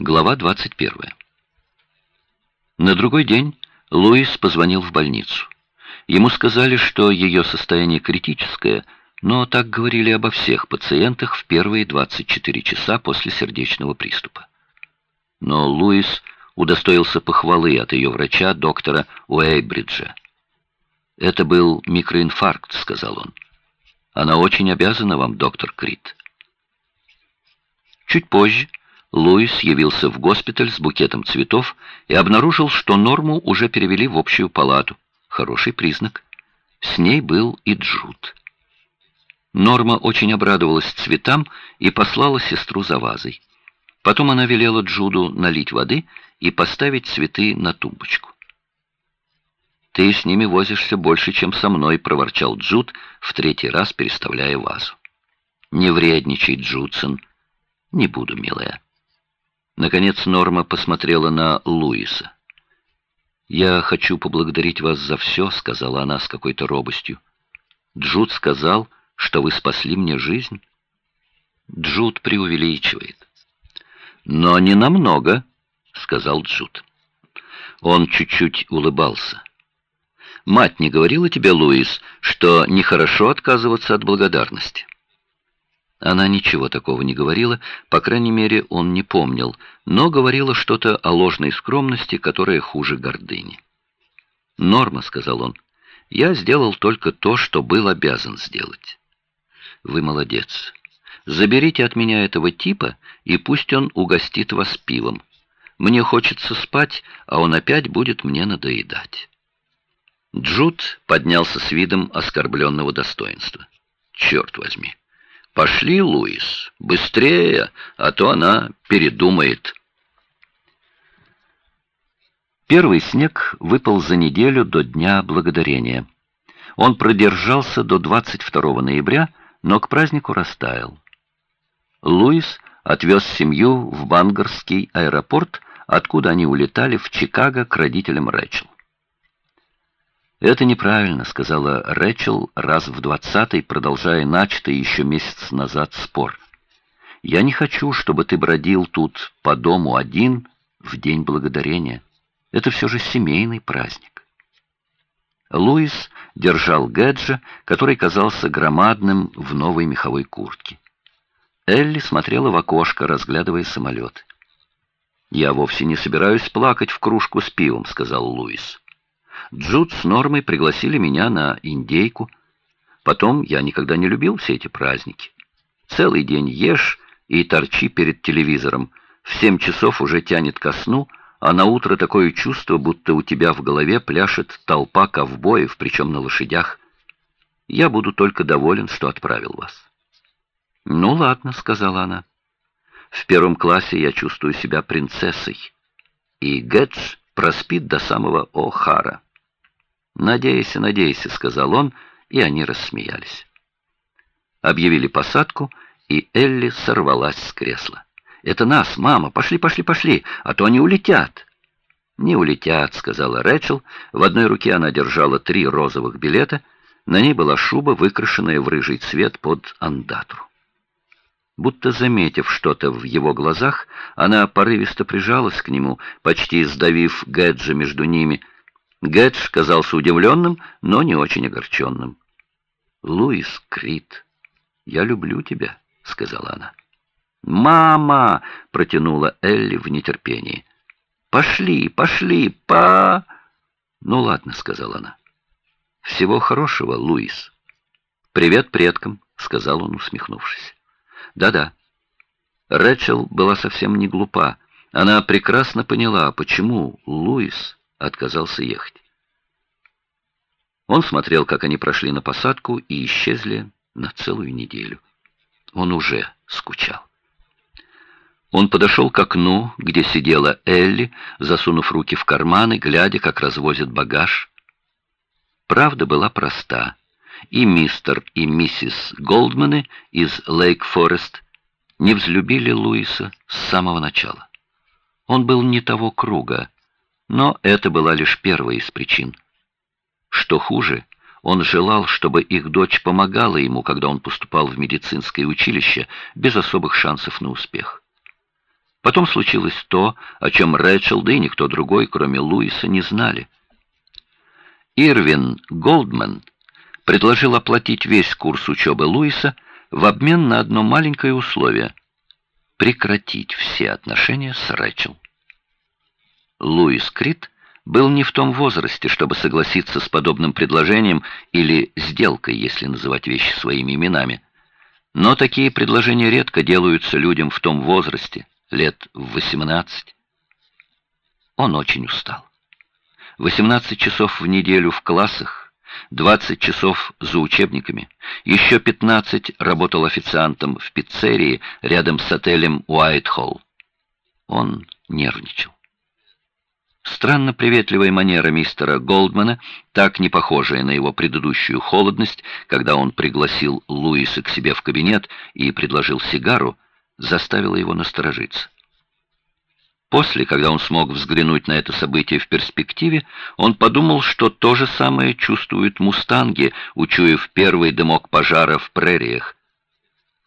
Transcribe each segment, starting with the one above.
Глава 21. На другой день Луис позвонил в больницу. Ему сказали, что ее состояние критическое, но так говорили обо всех пациентах в первые 24 часа после сердечного приступа. Но Луис удостоился похвалы от ее врача, доктора Уэйбриджа. «Это был микроинфаркт», — сказал он. «Она очень обязана вам, доктор Крит». Чуть позже Луис явился в госпиталь с букетом цветов и обнаружил, что Норму уже перевели в общую палату. Хороший признак. С ней был и Джуд. Норма очень обрадовалась цветам и послала сестру за вазой. Потом она велела Джуду налить воды и поставить цветы на тумбочку. «Ты с ними возишься больше, чем со мной», — проворчал Джуд, в третий раз переставляя вазу. «Не вредничай, Джудсон. Не буду, милая». Наконец Норма посмотрела на Луиса. «Я хочу поблагодарить вас за все», — сказала она с какой-то робостью. «Джуд сказал, что вы спасли мне жизнь». Джуд преувеличивает. «Но не намного», — сказал Джуд. Он чуть-чуть улыбался. «Мать не говорила тебе, Луис, что нехорошо отказываться от благодарности?» Она ничего такого не говорила, по крайней мере, он не помнил, но говорила что-то о ложной скромности, которая хуже гордыни. «Норма», — сказал он, — «я сделал только то, что был обязан сделать». «Вы молодец. Заберите от меня этого типа, и пусть он угостит вас пивом. Мне хочется спать, а он опять будет мне надоедать». Джуд поднялся с видом оскорбленного достоинства. «Черт возьми!» «Пошли, Луис, быстрее, а то она передумает». Первый снег выпал за неделю до Дня Благодарения. Он продержался до 22 ноября, но к празднику растаял. Луис отвез семью в Бангарский аэропорт, откуда они улетали в Чикаго к родителям Рэчел. «Это неправильно», — сказала Рэчел раз в двадцатый, продолжая начатый еще месяц назад спор. «Я не хочу, чтобы ты бродил тут по дому один в День Благодарения. Это все же семейный праздник». Луис держал Гэджа, который казался громадным в новой меховой куртке. Элли смотрела в окошко, разглядывая самолет. «Я вовсе не собираюсь плакать в кружку с пивом», — сказал Луис. Джуд с Нормой пригласили меня на индейку. Потом я никогда не любил все эти праздники. Целый день ешь и торчи перед телевизором. В семь часов уже тянет ко сну, а на утро такое чувство, будто у тебя в голове пляшет толпа ковбоев, причем на лошадях. Я буду только доволен, что отправил вас. «Ну ладно», — сказала она. «В первом классе я чувствую себя принцессой, и Гэтс проспит до самого О'Хара». «Надейся, надейся», — сказал он, и они рассмеялись. Объявили посадку, и Элли сорвалась с кресла. «Это нас, мама! Пошли, пошли, пошли, а то они улетят!» «Не улетят», — сказала Рэчел. В одной руке она держала три розовых билета. На ней была шуба, выкрашенная в рыжий цвет под андатру. Будто заметив что-то в его глазах, она порывисто прижалась к нему, почти сдавив Гэджа между ними — Гэтч казался удивленным, но не очень огорченным. «Луис Крит, я люблю тебя», — сказала она. «Мама!» — протянула Элли в нетерпении. «Пошли, пошли, па...» «Ну ладно», — сказала она. «Всего хорошего, Луис». «Привет предкам», — сказал он, усмехнувшись. «Да-да». Рэчел была совсем не глупа. Она прекрасно поняла, почему Луис отказался ехать. Он смотрел, как они прошли на посадку и исчезли на целую неделю. Он уже скучал. Он подошел к окну, где сидела Элли, засунув руки в карманы, глядя, как развозят багаж. Правда была проста. И мистер, и миссис Голдманы из Лейк-Форест не взлюбили Луиса с самого начала. Он был не того круга, но это была лишь первая из причин. Что хуже, он желал, чтобы их дочь помогала ему, когда он поступал в медицинское училище, без особых шансов на успех. Потом случилось то, о чем Рэчел, да и никто другой, кроме Луиса, не знали. Ирвин Голдман предложил оплатить весь курс учебы Луиса в обмен на одно маленькое условие — прекратить все отношения с Рэчел. Луис Крит был не в том возрасте, чтобы согласиться с подобным предложением или сделкой, если называть вещи своими именами. Но такие предложения редко делаются людям в том возрасте, лет в 18. Он очень устал. 18 часов в неделю в классах, 20 часов за учебниками, еще 15 работал официантом в пиццерии рядом с отелем Уайтхолл. Он нервничал. Странно приветливая манера мистера Голдмана, так не похожая на его предыдущую холодность, когда он пригласил Луиса к себе в кабинет и предложил сигару, заставила его насторожиться. После, когда он смог взглянуть на это событие в перспективе, он подумал, что то же самое чувствуют мустанги, учуяв первый дымок пожара в прериях.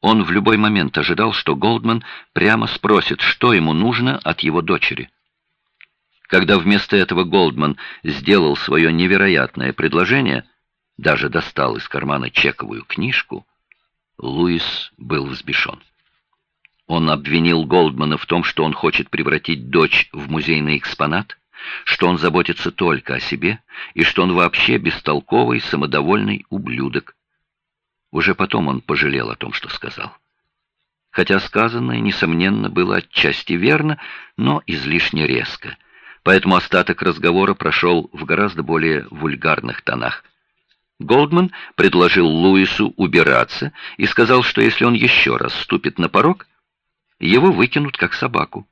Он в любой момент ожидал, что Голдман прямо спросит, что ему нужно от его дочери. Когда вместо этого Голдман сделал свое невероятное предложение, даже достал из кармана чековую книжку, Луис был взбешен. Он обвинил Голдмана в том, что он хочет превратить дочь в музейный экспонат, что он заботится только о себе и что он вообще бестолковый, самодовольный ублюдок. Уже потом он пожалел о том, что сказал. Хотя сказанное, несомненно, было отчасти верно, но излишне резко — поэтому остаток разговора прошел в гораздо более вульгарных тонах. Голдман предложил Луису убираться и сказал, что если он еще раз ступит на порог, его выкинут как собаку.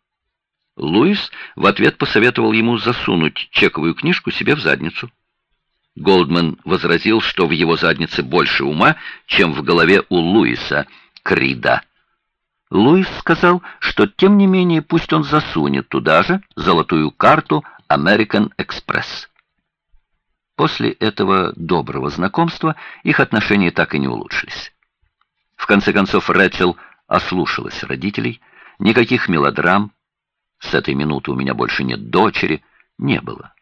Луис в ответ посоветовал ему засунуть чековую книжку себе в задницу. Голдман возразил, что в его заднице больше ума, чем в голове у Луиса, Крида. Луис сказал, что тем не менее пусть он засунет туда же золотую карту American Express. После этого доброго знакомства их отношения так и не улучшились. В конце концов Рэчел ослушалась родителей, никаких мелодрам, с этой минуты у меня больше нет дочери, не было.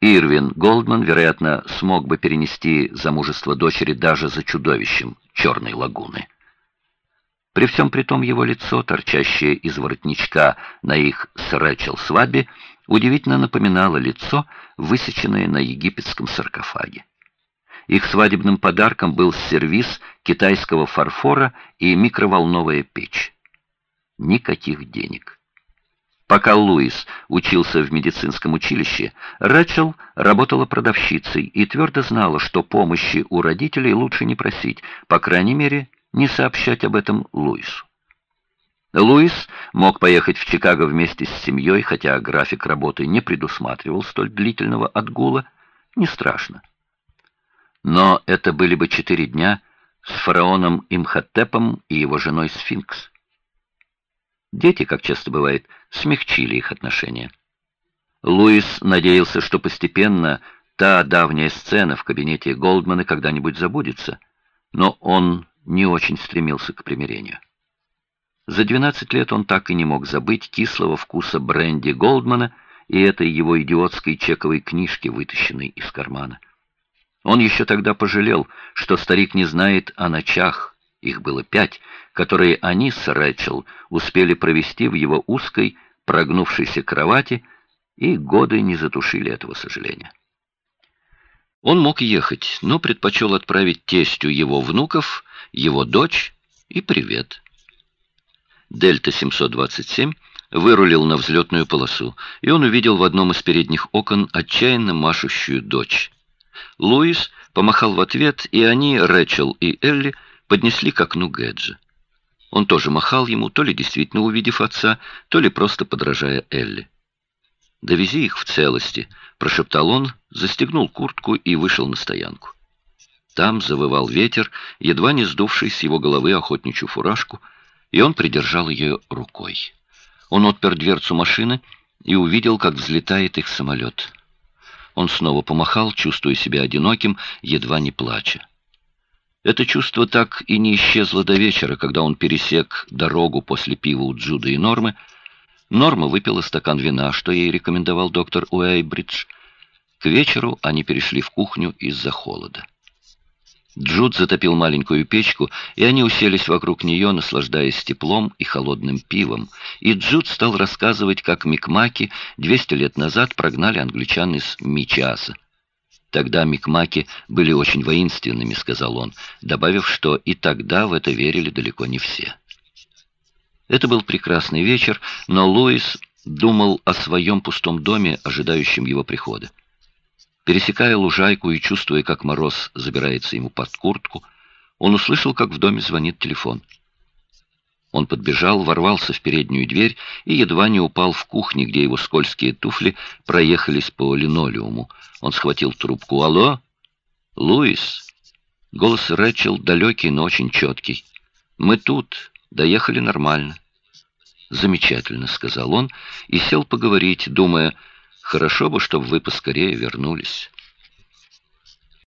Ирвин Голдман, вероятно, смог бы перенести замужество дочери даже за чудовищем Черной лагуны. При всем при том его лицо, торчащее из воротничка на их с Рэчел свадьбе, удивительно напоминало лицо, высеченное на египетском саркофаге. Их свадебным подарком был сервиз китайского фарфора и микроволновая печь. Никаких денег. Пока Луис учился в медицинском училище, Рэчел работала продавщицей и твердо знала, что помощи у родителей лучше не просить, по крайней мере, не сообщать об этом Луису. Луис мог поехать в Чикаго вместе с семьей, хотя график работы не предусматривал столь длительного отгула. Не страшно. Но это были бы четыре дня с фараоном Имхотепом и его женой Сфинкс. Дети, как часто бывает, смягчили их отношения. Луис надеялся, что постепенно та давняя сцена в кабинете Голдмана когда-нибудь забудется, но он не очень стремился к примирению. За 12 лет он так и не мог забыть кислого вкуса бренди Голдмана и этой его идиотской чековой книжки, вытащенной из кармана. Он еще тогда пожалел, что старик не знает о ночах, их было пять, которые они с Рэчел успели провести в его узкой, прогнувшейся кровати, и годы не затушили этого сожаления. Он мог ехать, но предпочел отправить тестю его внуков его дочь и привет. Дельта-727 вырулил на взлетную полосу, и он увидел в одном из передних окон отчаянно машущую дочь. Луис помахал в ответ, и они, Рэчел и Элли, поднесли к окну Гэджа. Он тоже махал ему, то ли действительно увидев отца, то ли просто подражая Элли. «Довези их в целости», — прошептал он, застегнул куртку и вышел на стоянку. Там завывал ветер, едва не сдувший с его головы охотничью фуражку, и он придержал ее рукой. Он отпер дверцу машины и увидел, как взлетает их самолет. Он снова помахал, чувствуя себя одиноким, едва не плача. Это чувство так и не исчезло до вечера, когда он пересек дорогу после пива у Джуда и Нормы. Норма выпила стакан вина, что ей рекомендовал доктор Уэйбридж. К вечеру они перешли в кухню из-за холода. Джуд затопил маленькую печку, и они уселись вокруг нее, наслаждаясь теплом и холодным пивом. И Джуд стал рассказывать, как Микмаки 200 лет назад прогнали англичан из Мичаса. «Тогда Микмаки были очень воинственными», — сказал он, добавив, что и тогда в это верили далеко не все. Это был прекрасный вечер, но Луис думал о своем пустом доме, ожидающем его прихода. Пересекая лужайку и чувствуя, как мороз забирается ему под куртку, он услышал, как в доме звонит телефон. Он подбежал, ворвался в переднюю дверь и едва не упал в кухне, где его скользкие туфли проехались по линолеуму. Он схватил трубку. «Алло? Луис?» Голос Рэчел далекий, но очень четкий. «Мы тут. Доехали нормально». «Замечательно», — сказал он и сел поговорить, думая, Хорошо бы, чтобы вы поскорее вернулись.